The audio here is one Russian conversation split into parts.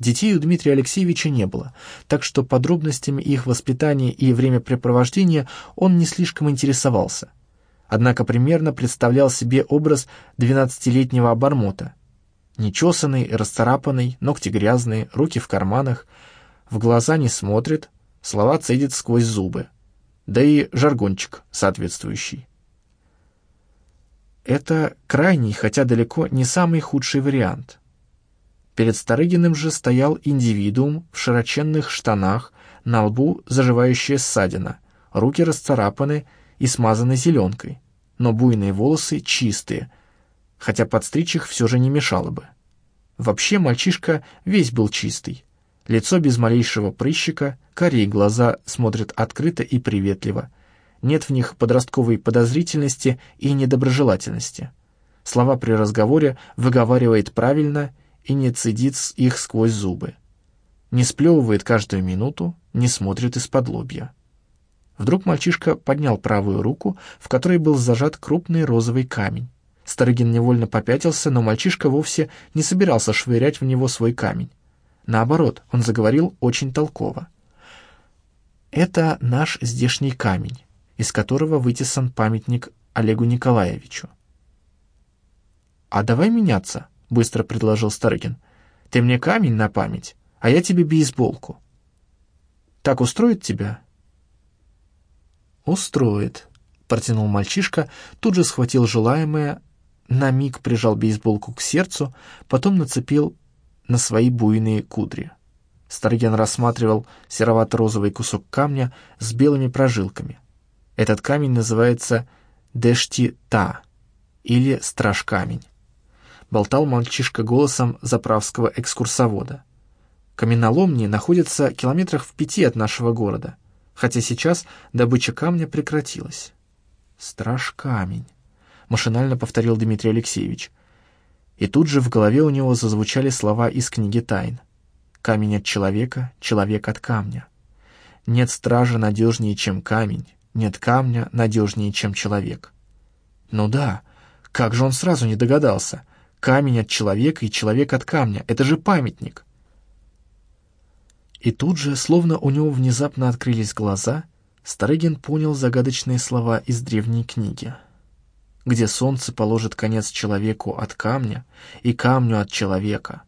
Детей у Дмитрия Алексеевича не было, так что подробностями их воспитания и времяпрепровождения он не слишком интересовался. Однако примерно представлял себе образ двенадцатилетнего обормота. Нечесанный, расцарапанный, ногти грязные, руки в карманах, в глаза не смотрит, слова цедит сквозь зубы. Да и жаргончик соответствующий. Это крайний, хотя далеко не самый худший вариант. Перед Старыгиным же стоял индивидуум в широченных штанах, на лбу заживающая ссадина, руки расцарапаны и смазаны зеленкой, но буйные волосы чистые, хотя подстричь их все же не мешало бы. Вообще мальчишка весь был чистый. Лицо без малейшего прыщика, карие глаза смотрят открыто и приветливо. Нет в них подростковой подозрительности и недоброжелательности. Слова при разговоре выговаривает правильно и не цедит их сквозь зубы. Не сплевывает каждую минуту, не смотрит из-под лобья. Вдруг мальчишка поднял правую руку, в которой был зажат крупный розовый камень. Старыгин невольно попятился, но мальчишка вовсе не собирался швырять в него свой камень. Наоборот, он заговорил очень толково. «Это наш здешний камень, из которого вытесан памятник Олегу Николаевичу». «А давай меняться», — быстро предложил Старыгин. «Ты мне камень на память, а я тебе бейсболку. Так устроит тебя?» «Устроит», — протянул мальчишка, тут же схватил желаемое, на миг прижал бейсболку к сердцу, потом нацепил на свои буйные кудри. Старыгин рассматривал серовато-розовый кусок камня с белыми прожилками. Этот камень называется Дешти-Та или Страж-камень болтал мальчишка голосом заправского экскурсовода. Каменоломни находятся километрах в пяти от нашего города, хотя сейчас добыча камня прекратилась. «Страж камень», — машинально повторил Дмитрий Алексеевич. И тут же в голове у него зазвучали слова из книги «Тайн». «Камень от человека, человек от камня». Нет стража надежнее, чем камень, нет камня надежнее, чем человек. Ну да, как же он сразу не догадался? Камень от человека и человек от камня. Это же памятник. И тут же, словно у него внезапно открылись глаза, Старыгин понял загадочные слова из древней книги. Где солнце положит конец человеку от камня и камню от человека,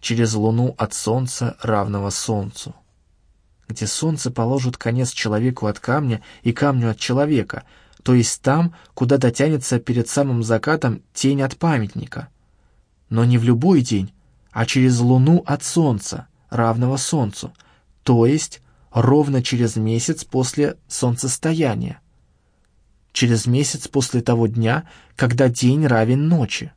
через луну от солнца, равного солнцу. Где солнце положит конец человеку от камня и камню от человека, то есть там, куда дотянется перед самым закатом тень от памятника — но не в любой день, а через луну от солнца, равного солнцу, то есть ровно через месяц после солнцестояния, через месяц после того дня, когда день равен ночи.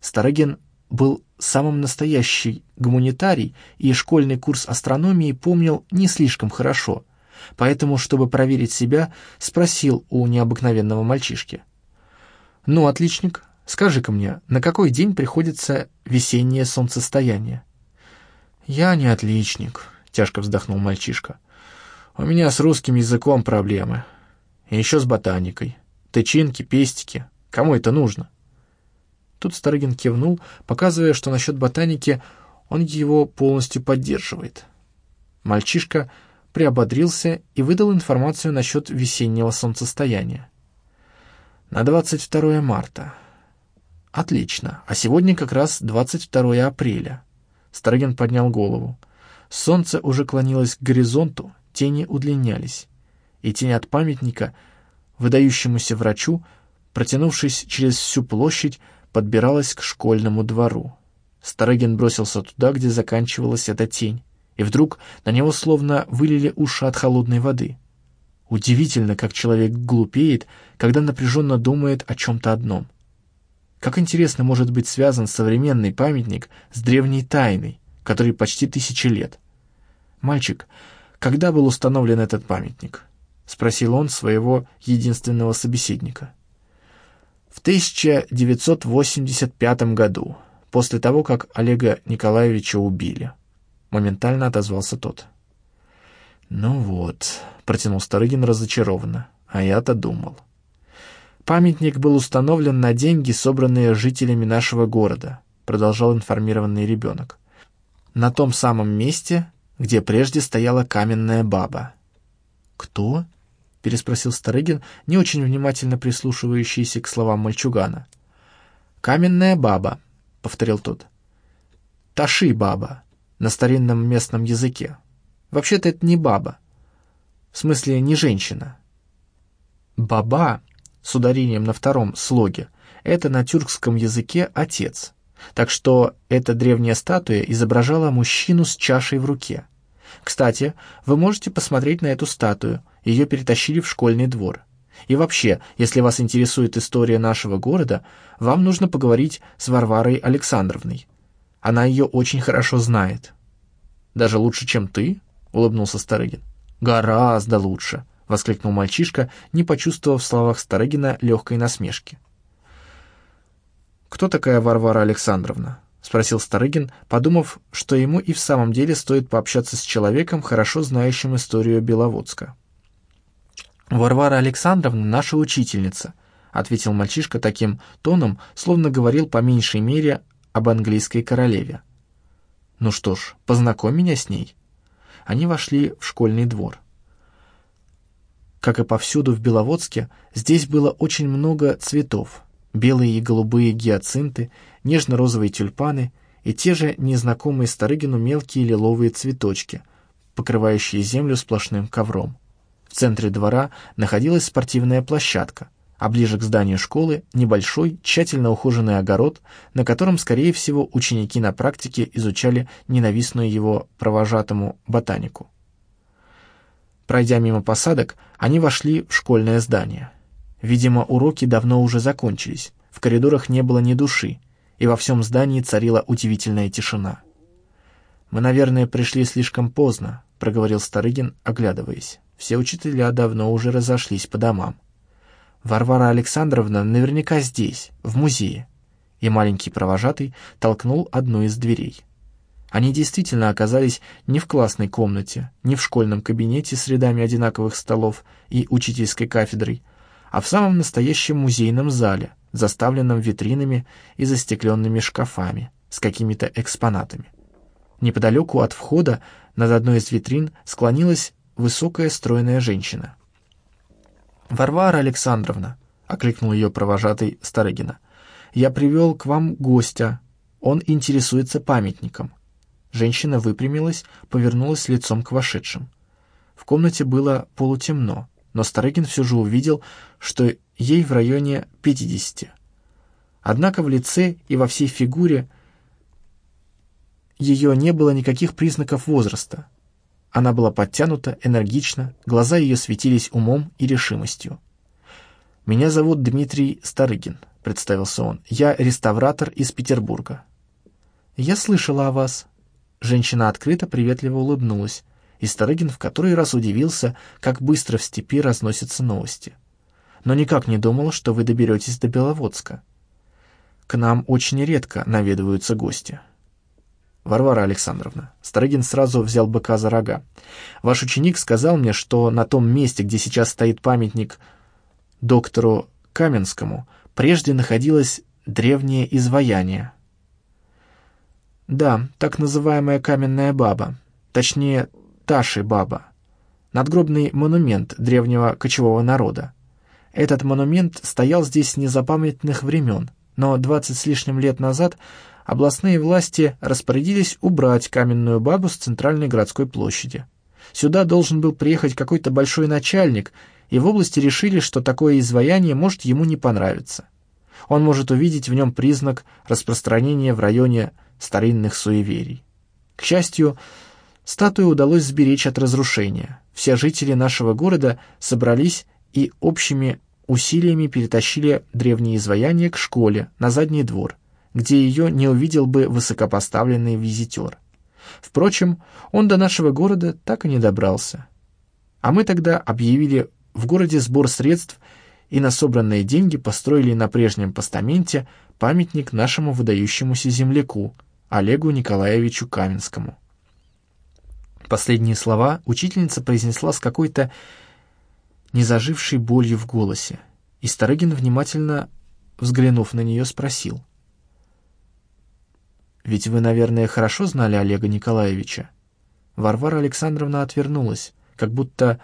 Старыгин был самым настоящий гуманитарий и школьный курс астрономии помнил не слишком хорошо, поэтому, чтобы проверить себя, спросил у необыкновенного мальчишки. «Ну, отличник, Скажи-ка мне, на какой день приходится весеннее солнцестояние?» «Я не отличник», — тяжко вздохнул мальчишка. «У меня с русским языком проблемы. И еще с ботаникой. Тычинки, пестики. Кому это нужно?» Тут Старыгин кивнул, показывая, что насчет ботаники он его полностью поддерживает. Мальчишка приободрился и выдал информацию насчет весеннего солнцестояния. На 22 марта «Отлично. А сегодня как раз 22 апреля». Старыгин поднял голову. Солнце уже клонилось к горизонту, тени удлинялись. И тень от памятника, выдающемуся врачу, протянувшись через всю площадь, подбиралась к школьному двору. Старыгин бросился туда, где заканчивалась эта тень, и вдруг на него словно вылили уши от холодной воды. Удивительно, как человек глупеет, когда напряженно думает о чем-то одном. Как интересно может быть связан современный памятник с древней тайной, которой почти тысячи лет. «Мальчик, когда был установлен этот памятник?» — спросил он своего единственного собеседника. «В 1985 году, после того, как Олега Николаевича убили», — моментально отозвался тот. «Ну вот», — протянул Старыгин разочарованно, — «а я-то думал». Памятник был установлен на деньги, собранные жителями нашего города, продолжал информированный ребенок. на том самом месте, где прежде стояла каменная баба. «Кто?» — переспросил Старыгин, не очень внимательно прислушивающийся к словам мальчугана. «Каменная баба», — повторил тот. «Таши баба» на старинном местном языке. Вообще-то это не баба. В смысле, не женщина. Баба с ударением на втором слоге — это на тюркском языке «отец». Так что эта древняя статуя изображала мужчину с чашей в руке. Кстати, вы можете посмотреть на эту статую, ее перетащили в школьный двор. И вообще, если вас интересует история нашего города, вам нужно поговорить с Варварой Александровной. Она ее очень хорошо знает. «Даже лучше, чем ты?» — улыбнулся Старыгин. «Гораздо лучше», — воскликнул мальчишка, не почувствовав в словах Старыгина легкой насмешки. «Кто такая Варвара Александровна?» — спросил Старыгин, подумав, что ему и в самом деле стоит пообщаться с человеком, хорошо знающим историю Беловодска. «Варвара Александровна — наша учительница», — ответил мальчишка таким тоном, словно говорил по меньшей мере об английской королеве. «Ну что ж, познакомь меня с ней». Они вошли в школьный двор. Как и повсюду в Беловодске, здесь было очень много цветов. Белые и голубые гиацинты, нежно-розовые тюльпаны и те же незнакомые Старыгину мелкие лиловые цветочки, покрывающие землю сплошным ковром. В центре двора находилась спортивная площадка, а ближе к зданию школы небольшой, тщательно ухоженный огород, на котором, скорее всего, ученики на практике изучали ненавистную его провожатому ботанику. Пройдя мимо посадок, они вошли в школьное здание. Видимо, уроки давно уже закончились, в коридорах не было ни души, и во всем здании царила удивительная тишина. «Мы, наверное, пришли слишком поздно», — проговорил Старыгин, оглядываясь. «Все учителя давно уже разошлись по домам. Варвара Александровна наверняка здесь, в музее». И маленький провожатый толкнул одну из дверей. Они действительно оказались не в классной комнате, не в школьном кабинете с рядами одинаковых столов и учительской кафедрой, а в самом настоящем музейном зале, заставленном витринами и застекленными шкафами с какими-то экспонатами. Неподалеку от входа над одной из витрин склонилась высокая стройная женщина. «Варвара Александровна», — окликнул ее провожатый Старыгина, — «я привел к вам гостя. Он интересуется памятником». Женщина выпрямилась, повернулась лицом к вошедшим. В комнате было полутемно, но Старыгин все же увидел, что ей в районе 50. Однако в лице и во всей фигуре ее не было никаких признаков возраста. Она была подтянута, энергична, глаза ее светились умом и решимостью. «Меня зовут Дмитрий Старыгин», — представился он. «Я реставратор из Петербурга». «Я слышала о вас». Женщина открыто, приветливо улыбнулась, и Старыгин в который раз удивился, как быстро в степи разносятся новости. «Но никак не думала, что вы доберетесь до Беловодска. К нам очень редко наведываются гости». «Варвара Александровна». Старыгин сразу взял быка за рога. «Ваш ученик сказал мне, что на том месте, где сейчас стоит памятник доктору Каменскому, прежде находилось древнее изваяние». «Да, так называемая каменная баба, точнее, Таши баба, надгробный монумент древнего кочевого народа. Этот монумент стоял здесь с незапамятных времен, но двадцать с лишним лет назад областные власти распорядились убрать каменную бабу с центральной городской площади. Сюда должен был приехать какой-то большой начальник, и в области решили, что такое изваяние может ему не понравиться. Он может увидеть в нем признак распространения в районе старинных суеверий. К счастью, статую удалось сберечь от разрушения. Все жители нашего города собрались и общими усилиями перетащили древнее изваяние к школе, на задний двор – где ее не увидел бы высокопоставленный визитер. Впрочем, он до нашего города так и не добрался. А мы тогда объявили в городе сбор средств и на собранные деньги построили на прежнем постаменте памятник нашему выдающемуся земляку, Олегу Николаевичу Каменскому. Последние слова учительница произнесла с какой-то незажившей болью в голосе, и Старыгин, внимательно взглянув на нее, спросил — Ведь вы, наверное, хорошо знали Олега Николаевича?» Варвара Александровна отвернулась, как будто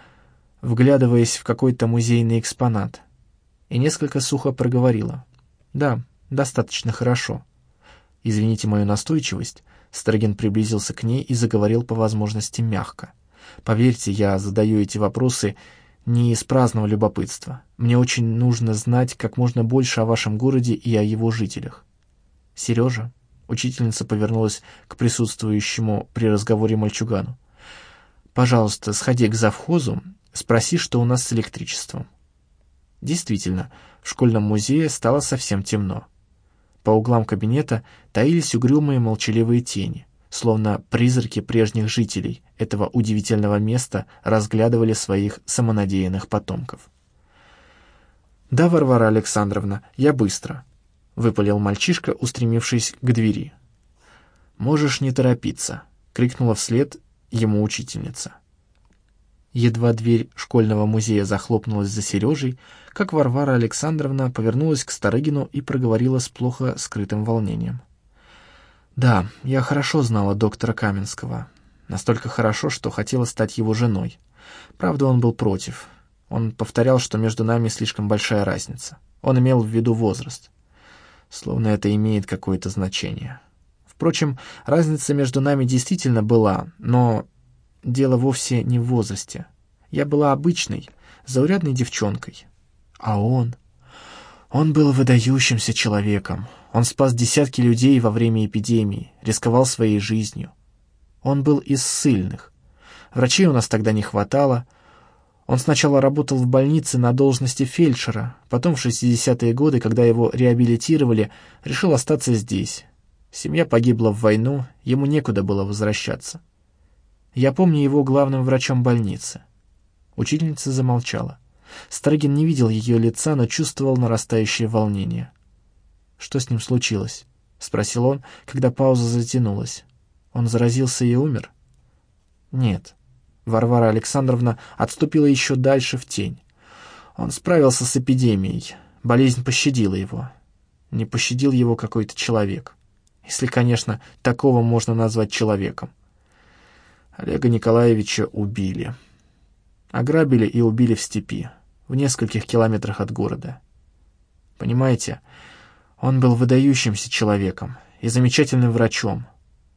вглядываясь в какой-то музейный экспонат, и несколько сухо проговорила. «Да, достаточно хорошо. Извините мою настойчивость». Строгин приблизился к ней и заговорил по возможности мягко. «Поверьте, я задаю эти вопросы не из праздного любопытства. Мне очень нужно знать как можно больше о вашем городе и о его жителях». «Сережа», — учительница повернулась к присутствующему при разговоре мальчугану, «пожалуйста, сходи к завхозу, спроси, что у нас с электричеством». Действительно, в школьном музее стало совсем темно. По углам кабинета таились угрюмые молчаливые тени, словно призраки прежних жителей этого удивительного места разглядывали своих самонадеянных потомков. «Да, Варвара Александровна, я быстро», — выпалил мальчишка, устремившись к двери. «Можешь не торопиться», — крикнула вслед ему учительница. Едва дверь школьного музея захлопнулась за Сережей, как Варвара Александровна повернулась к Старыгину и проговорила с плохо скрытым волнением. «Да, я хорошо знала доктора Каменского. Настолько хорошо, что хотела стать его женой. Правда, он был против. Он повторял, что между нами слишком большая разница. Он имел в виду возраст. Словно это имеет какое-то значение. Впрочем, разница между нами действительно была, но Дело вовсе не в возрасте. Я была обычной, заурядной девчонкой. А он... Он был выдающимся человеком. Он спас десятки людей во время эпидемии, рисковал своей жизнью. Он был из ссыльных. Врачей у нас тогда не хватало. Он сначала работал в больнице на должности фельдшера, потом в 60-е годы, когда его реабилитировали, решил остаться здесь. Семья погибла в войну, ему некуда было возвращаться. Я помню его главным врачом больницы». Учительница замолчала. Строгин не видел ее лица, но чувствовал нарастающее волнение. «Что с ним случилось?» — спросил он, когда пауза затянулась. «Он заразился и умер?» «Нет». Варвара Александровна отступила еще дальше в тень. Он справился с эпидемией. Болезнь пощадила его. Не пощадил его какой-то человек. Если, конечно, такого можно назвать человеком. Олега Николаевича убили. Ограбили и убили в степи, в нескольких километрах от города. Понимаете, он был выдающимся человеком и замечательным врачом,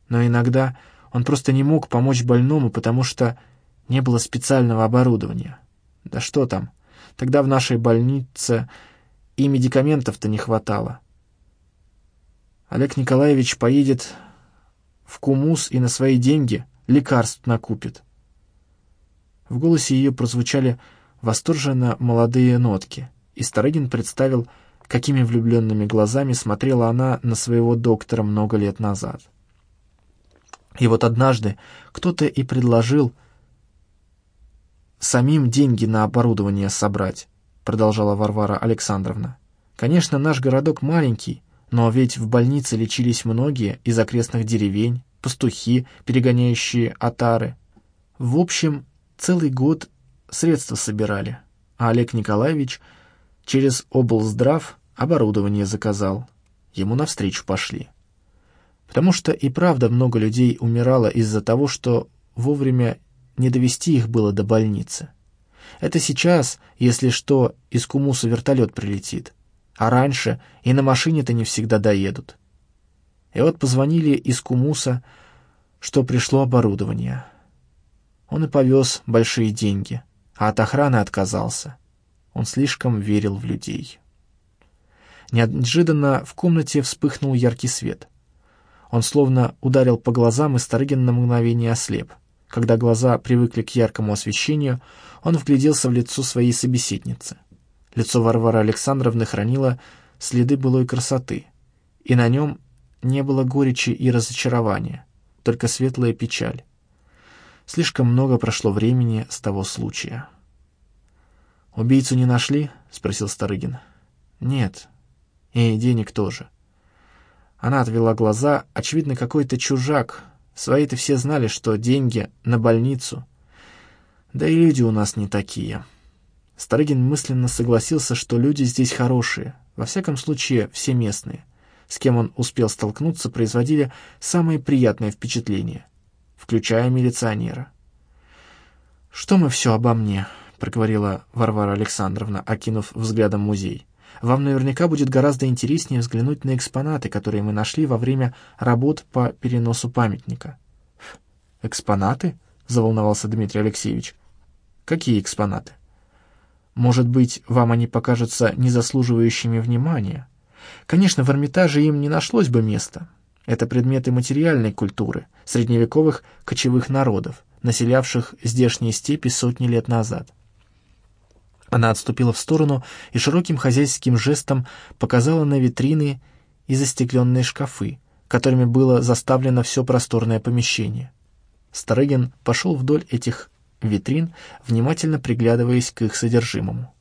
но иногда он просто не мог помочь больному, потому что не было специального оборудования. Да что там, тогда в нашей больнице и медикаментов-то не хватало. Олег Николаевич поедет в Кумус и на свои деньги лекарств накупит. В голосе ее прозвучали восторженно молодые нотки, и Старыгин представил, какими влюбленными глазами смотрела она на своего доктора много лет назад. И вот однажды кто-то и предложил самим деньги на оборудование собрать, продолжала Варвара Александровна. Конечно, наш городок маленький, но ведь в больнице лечились многие из окрестных деревень, пастухи, перегоняющие отары. В общем, целый год средства собирали, а Олег Николаевич через облздрав оборудование заказал. Ему навстречу пошли. Потому что и правда много людей умирало из-за того, что вовремя не довести их было до больницы. Это сейчас, если что, из Кумуса вертолет прилетит. А раньше и на машине-то не всегда доедут. И вот позвонили из Кумуса, что пришло оборудование. Он и повез большие деньги, а от охраны отказался. Он слишком верил в людей. Неожиданно в комнате вспыхнул яркий свет. Он словно ударил по глазам, и Старыгин на мгновение ослеп. Когда глаза привыкли к яркому освещению, он вгляделся в лицо своей собеседницы. Лицо Варвары Александровны хранило следы былой красоты, и на нем не было горечи и разочарования, только светлая печаль. Слишком много прошло времени с того случая. «Убийцу не нашли?» — спросил Старыгин. «Нет. И денег тоже». Она отвела глаза. Очевидно, какой-то чужак. Свои-то все знали, что деньги на больницу. Да и люди у нас не такие. Старыгин мысленно согласился, что люди здесь хорошие. Во всяком случае, все местные. С кем он успел столкнуться, производили самые приятные впечатления, включая милиционера. «Что мы все обо мне?» — проговорила Варвара Александровна, окинув взглядом музей. «Вам наверняка будет гораздо интереснее взглянуть на экспонаты, которые мы нашли во время работ по переносу памятника». «Экспонаты?» — заволновался Дмитрий Алексеевич. «Какие экспонаты?» «Может быть, вам они покажутся незаслуживающими внимания?» Конечно, в Эрмитаже им не нашлось бы места. Это предметы материальной культуры, средневековых кочевых народов, населявших здешние степи сотни лет назад. Она отступила в сторону и широким хозяйским жестом показала на витрины и застекленные шкафы, которыми было заставлено все просторное помещение. Старыгин пошел вдоль этих витрин, внимательно приглядываясь к их содержимому.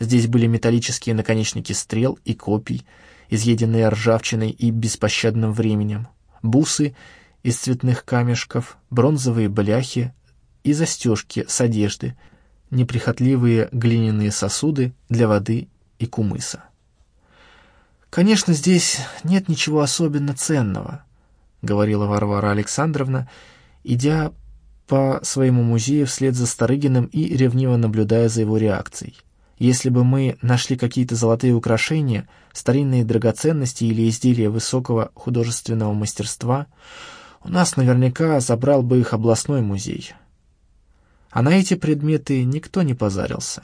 Здесь были металлические наконечники стрел и копий, изъеденные ржавчиной и беспощадным временем, бусы из цветных камешков, бронзовые бляхи и застежки с одежды, неприхотливые глиняные сосуды для воды и кумыса. «Конечно, здесь нет ничего особенно ценного», — говорила Варвара Александровна, идя по своему музею вслед за Старыгиным и ревниво наблюдая за его реакцией. Если бы мы нашли какие-то золотые украшения, старинные драгоценности или изделия высокого художественного мастерства, у нас наверняка забрал бы их областной музей. А на эти предметы никто не позарился.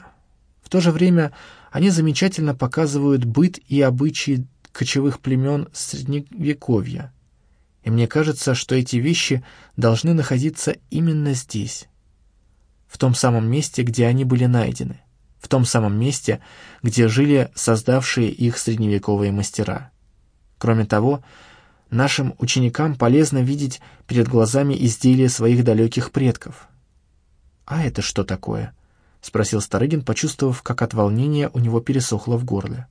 В то же время они замечательно показывают быт и обычаи кочевых племен Средневековья. И мне кажется, что эти вещи должны находиться именно здесь, в том самом месте, где они были найдены в том самом месте, где жили создавшие их средневековые мастера. Кроме того, нашим ученикам полезно видеть перед глазами изделия своих далеких предков. «А это что такое?» — спросил Старыгин, почувствовав, как от волнения у него пересохло в горле.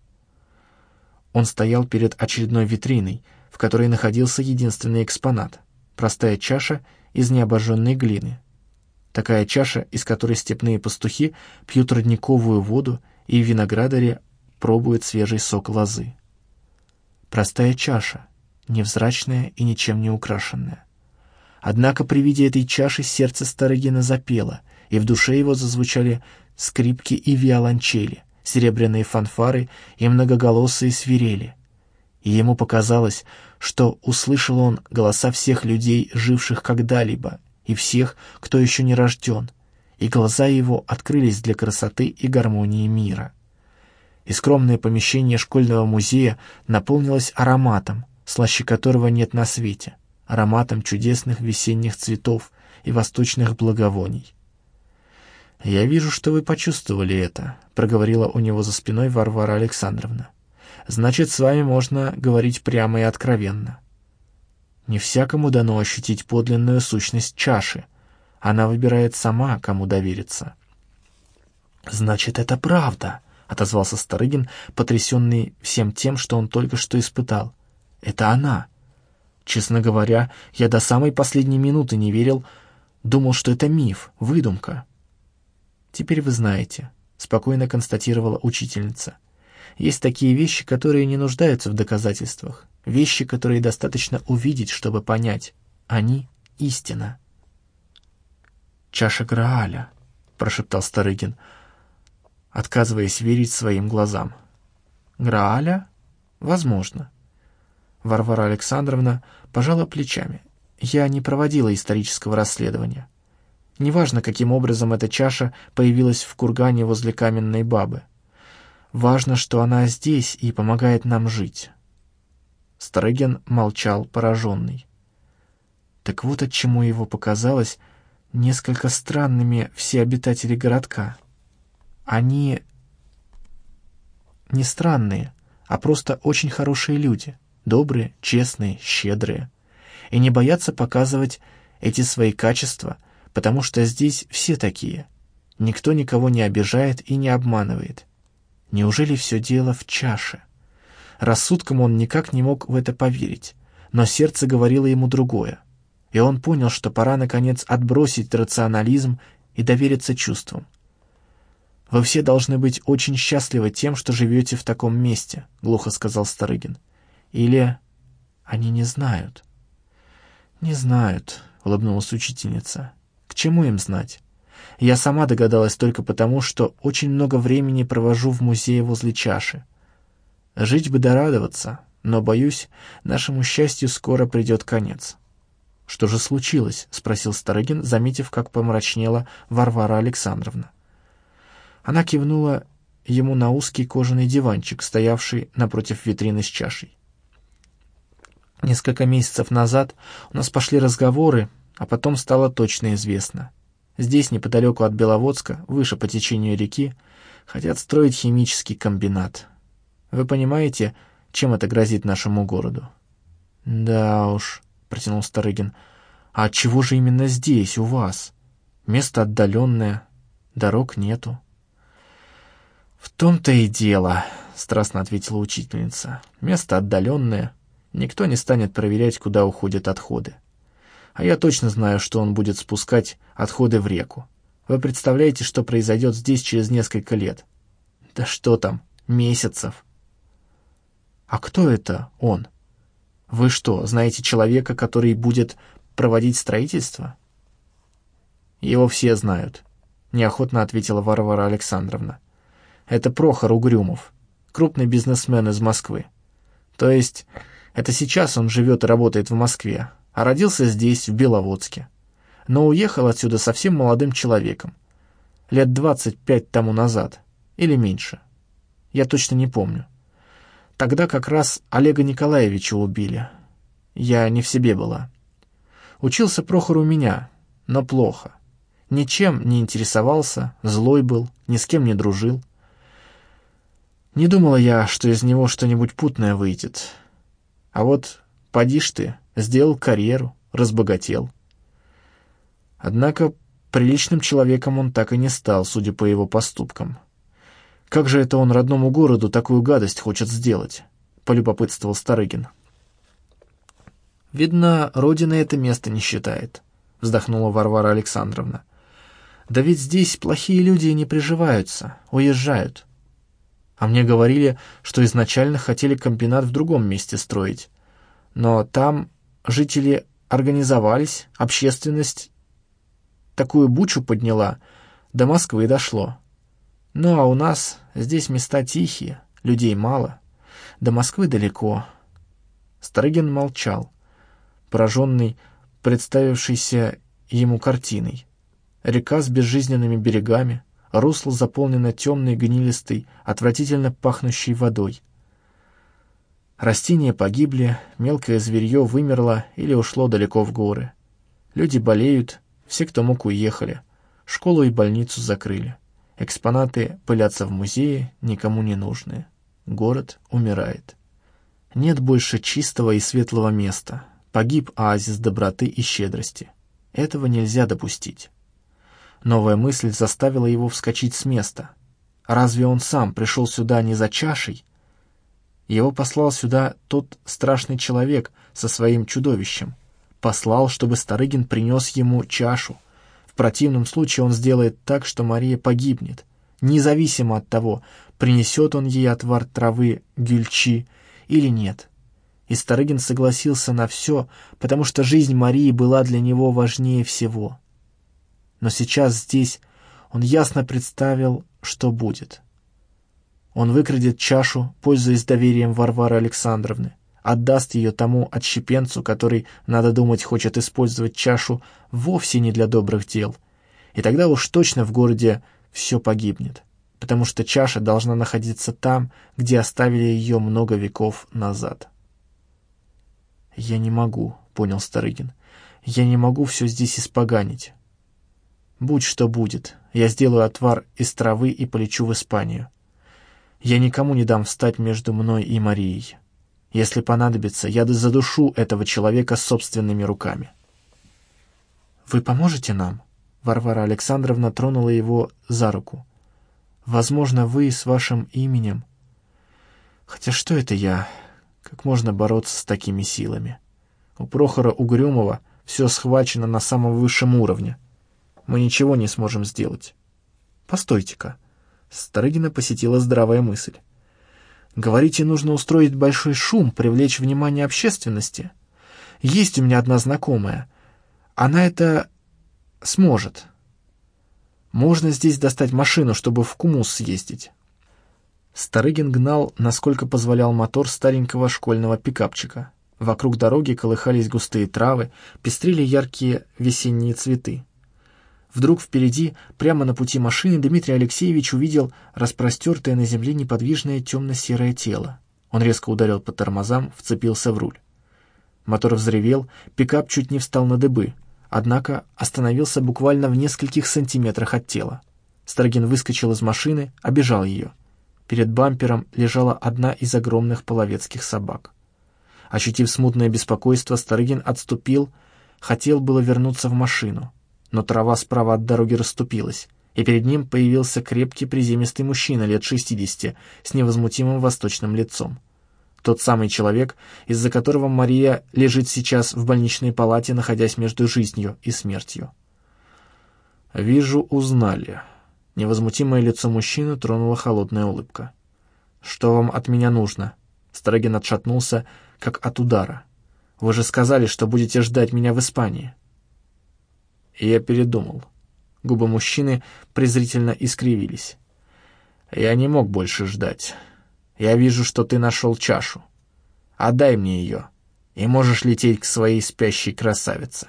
Он стоял перед очередной витриной, в которой находился единственный экспонат — простая чаша из необожженной глины — Такая чаша, из которой степные пастухи пьют родниковую воду и виноградари пробуют свежий сок лозы. Простая чаша, невзрачная и ничем не украшенная. Однако при виде этой чаши сердце Старыгина запело, и в душе его зазвучали скрипки и виолончели, серебряные фанфары и многоголосые свирели. И ему показалось, что услышал он голоса всех людей, живших когда-либо, и всех, кто еще не рожден, и глаза его открылись для красоты и гармонии мира. И скромное помещение школьного музея наполнилось ароматом, слаще которого нет на свете, ароматом чудесных весенних цветов и восточных благовоний. «Я вижу, что вы почувствовали это», — проговорила у него за спиной Варвара Александровна. «Значит, с вами можно говорить прямо и откровенно. Не всякому дано ощутить подлинную сущность чаши. Она выбирает сама, кому довериться. «Значит, это правда», — отозвался Старыгин, потрясенный всем тем, что он только что испытал. «Это она. Честно говоря, я до самой последней минуты не верил, думал, что это миф, выдумка». «Теперь вы знаете», — спокойно констатировала учительница. «Есть такие вещи, которые не нуждаются в доказательствах вещи, которые достаточно увидеть, чтобы понять. Они — истина. «Чаша Грааля», — прошептал Старыгин, отказываясь верить своим глазам. «Грааля? Возможно». Варвара Александровна пожала плечами. «Я не проводила исторического расследования. Неважно, каким образом эта чаша появилась в кургане возле каменной бабы. Важно, что она здесь и помогает нам жить». Старыгин молчал, пораженный. Так вот от чему его показалось несколько странными все обитатели городка. Они не странные, а просто очень хорошие люди, добрые, честные, щедрые, и не боятся показывать эти свои качества, потому что здесь все такие. Никто никого не обижает и не обманывает. Неужели все дело в чаше? Рассудком он никак не мог в это поверить, но сердце говорило ему другое, и он понял, что пора, наконец, отбросить рационализм и довериться чувствам. «Вы все должны быть очень счастливы тем, что живете в таком месте», — глухо сказал Старыгин. Или они не знают?» «Не знают», — улыбнулась учительница. «К чему им знать? Я сама догадалась только потому, что очень много времени провожу в музее возле чаши. Жить бы да радоваться, но, боюсь, нашему счастью скоро придет конец». «Что же случилось?» — спросил Старыгин, заметив, как помрачнела Варвара Александровна. Она кивнула ему на узкий кожаный диванчик, стоявший напротив витрины с чашей. Несколько месяцев назад у нас пошли разговоры, а потом стало точно известно. Здесь, неподалеку от Беловодска, выше по течению реки, хотят строить химический комбинат. Вы понимаете, чем это грозит нашему городу? Да уж, протянул Старыгин. «А чего же именно здесь, у вас? Место отдаленное, дорог нету». «В том-то и дело», — страстно ответила учительница. «Место отдаленное. Никто не станет проверять, куда уходят отходы. А я точно знаю, что он будет спускать отходы в реку. Вы представляете, что произойдет здесь через несколько лет? Да что там, месяцев. А кто это он? Вы что, знаете человека, который будет проводить строительство? Его все знают, неохотно ответила Варвара Александровна. Это Прохор Угрюмов, крупный бизнесмен из Москвы. То есть, это сейчас он живет и работает в Москве, а родился здесь, в Беловодске. Но уехал отсюда совсем молодым человеком. Лет двадцать пять тому назад, или меньше. Я точно не помню. Тогда как раз Олега Николаевича убили. Я не в себе была. Учился Прохор у меня, но плохо. Ничем не интересовался, злой был, ни с кем не дружил. Не думала я, что из него что-нибудь путное выйдет. А вот, поди ж ты, сделал карьеру, разбогател. Однако приличным человеком он так и не стал, судя по его поступкам. «Как же это он родному городу такую гадость хочет сделать?» — полюбопытствовал Старыгин. «Видно, Родина это место не считает», — вздохнула Варвара Александровна. «Да ведь здесь плохие люди не приживаются, уезжают. А мне говорили, что изначально хотели комбинат в другом месте строить. Но там жители организовались, общественность такую бучу подняла, до Москвы дошло. Ну а у нас здесь места тихие, людей мало, до Москвы далеко. Старыгин молчал, пораженный представившейся ему картиной. Река с безжизненными берегами, русло заполнено темной, гнилистой, отвратительно пахнущей водой. Растения погибли, мелкое зверье вымерло или ушло далеко в горы. Люди болеют, все, кто мог, уехали. Школу и больницу закрыли. Экспонаты пылятся в музее, никому не нужные. Город умирает. Нет больше чистого и светлого места. Погиб оазис доброты и щедрости. Этого нельзя допустить. Новая мысль заставила его вскочить с места. Разве он сам пришел сюда не за чашей? Его послал сюда тот страшный человек со своим чудовищем. Послал, чтобы Старыгин принес ему чашу, в противном случае он сделает так, что Мария погибнет, независимо от того, принесет он ей отвар травы гюльчи или нет. И Старыгин согласился на все, потому что жизнь Марии была для него важнее всего. Но сейчас здесь он ясно представил, что будет. Он выкрадет чашу, пользуясь доверием Варвары Александровны отдаст ее тому отщепенцу, который, надо думать, хочет использовать чашу вовсе не для добрых дел. И тогда уж точно в городе все погибнет, потому что чаша должна находиться там, где оставили ее много веков назад. «Я не могу», — понял Старыгин. «Я не могу все здесь испоганить. Будь что будет, я сделаю отвар из травы и полечу в Испанию. Я никому не дам встать между мной и Марией». Если понадобится, я задушу этого человека собственными руками. «Вы поможете нам?» Варвара Александровна тронула его за руку. «Возможно, вы с вашим именем...» «Хотя что это я? Как можно бороться с такими силами? У Прохора Угрюмова все схвачено на самом высшем уровне. Мы ничего не сможем сделать». «Постойте-ка». Старыгина посетила здравая мысль. Говорите, нужно устроить большой шум, привлечь внимание общественности. Есть у меня одна знакомая. Она это сможет. Можно здесь достать машину, чтобы в Кумус съездить. Старыгин гнал, насколько позволял мотор старенького школьного пикапчика. Вокруг дороги колыхались густые травы, пестрили яркие весенние цветы. Вдруг впереди, прямо на пути машины, Дмитрий Алексеевич увидел распростертое на земле неподвижное темно-серое тело. Он резко ударил по тормозам, вцепился в руль. Мотор взревел, пикап чуть не встал на дыбы, однако остановился буквально в нескольких сантиметрах от тела. Старгин выскочил из машины, обежал ее. Перед бампером лежала одна из огромных половецких собак. Ощутив смутное беспокойство, Старыгин отступил, хотел было вернуться в машину но трава справа от дороги расступилась, и перед ним появился крепкий приземистый мужчина лет шестидесяти с невозмутимым восточным лицом. Тот самый человек, из-за которого Мария лежит сейчас в больничной палате, находясь между жизнью и смертью. «Вижу, узнали». Невозмутимое лицо мужчины тронула холодная улыбка. «Что вам от меня нужно?» Старогин отшатнулся, как от удара. «Вы же сказали, что будете ждать меня в Испании». И я передумал. Губы мужчины презрительно искривились. Я не мог больше ждать. Я вижу, что ты нашел чашу. Отдай мне ее, и можешь лететь к своей спящей красавице.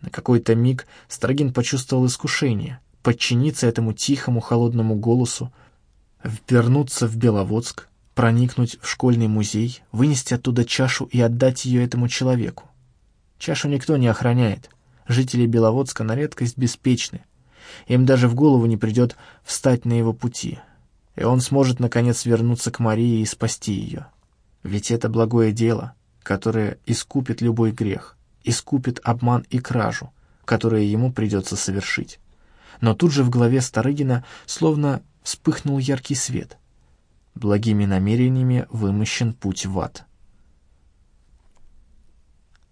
На какой-то миг Строгин почувствовал искушение подчиниться этому тихому холодному голосу, вернуться в Беловодск, проникнуть в школьный музей, вынести оттуда чашу и отдать ее этому человеку. Чашу никто не охраняет — Жители Беловодска на редкость беспечны. Им даже в голову не придет встать на его пути. И он сможет, наконец, вернуться к Марии и спасти ее. Ведь это благое дело, которое искупит любой грех, искупит обман и кражу, которые ему придется совершить. Но тут же в голове Старыгина словно вспыхнул яркий свет. Благими намерениями вымощен путь в ад.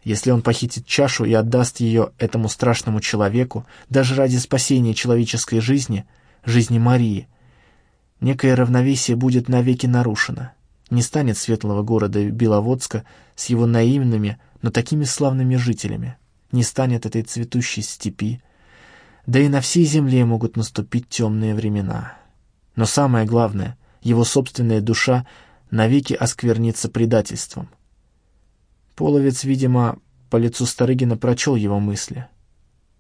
Если он похитит чашу и отдаст ее этому страшному человеку, даже ради спасения человеческой жизни, жизни Марии, некое равновесие будет навеки нарушено. Не станет светлого города Беловодска с его наивными, но такими славными жителями. Не станет этой цветущей степи. Да и на всей земле могут наступить темные времена. Но самое главное, его собственная душа навеки осквернится предательством — Половец, видимо, по лицу Старыгина прочел его мысли.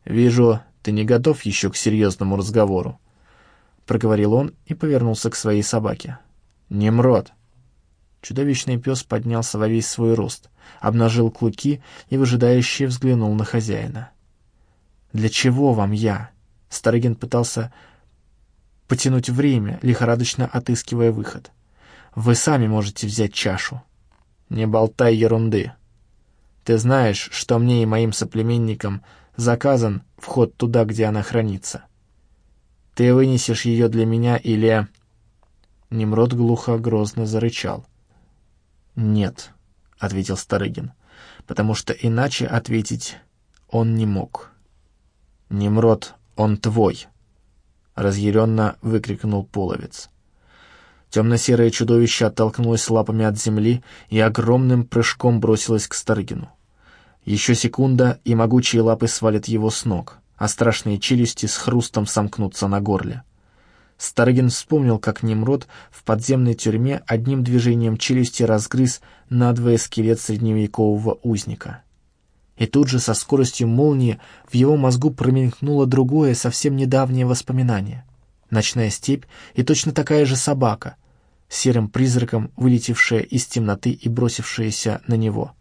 «Вижу, ты не готов еще к серьезному разговору», — проговорил он и повернулся к своей собаке. «Немрод». Чудовищный пес поднялся во весь свой рост, обнажил клыки и выжидающе взглянул на хозяина. «Для чего вам я?» Старыгин пытался потянуть время, лихорадочно отыскивая выход. «Вы сами можете взять чашу». «Не болтай ерунды», ты знаешь, что мне и моим соплеменникам заказан вход туда, где она хранится. Ты вынесешь ее для меня или...» Немрод глухо, грозно зарычал. «Нет», — ответил Старыгин, потому что иначе ответить он не мог. «Немрод, он твой!» — разъяренно выкрикнул половец. Темно-серое чудовище оттолкнулось лапами от земли и огромным прыжком бросилось к Старыгину. Еще секунда, и могучие лапы свалят его с ног, а страшные челюсти с хрустом сомкнутся на горле. Старыгин вспомнил, как Немрод в подземной тюрьме одним движением челюсти разгрыз надвое скелет средневекового узника. И тут же со скоростью молнии в его мозгу промелькнуло другое, совсем недавнее воспоминание. Ночная степь и точно такая же собака, серым призраком, вылетевшая из темноты и бросившаяся на него.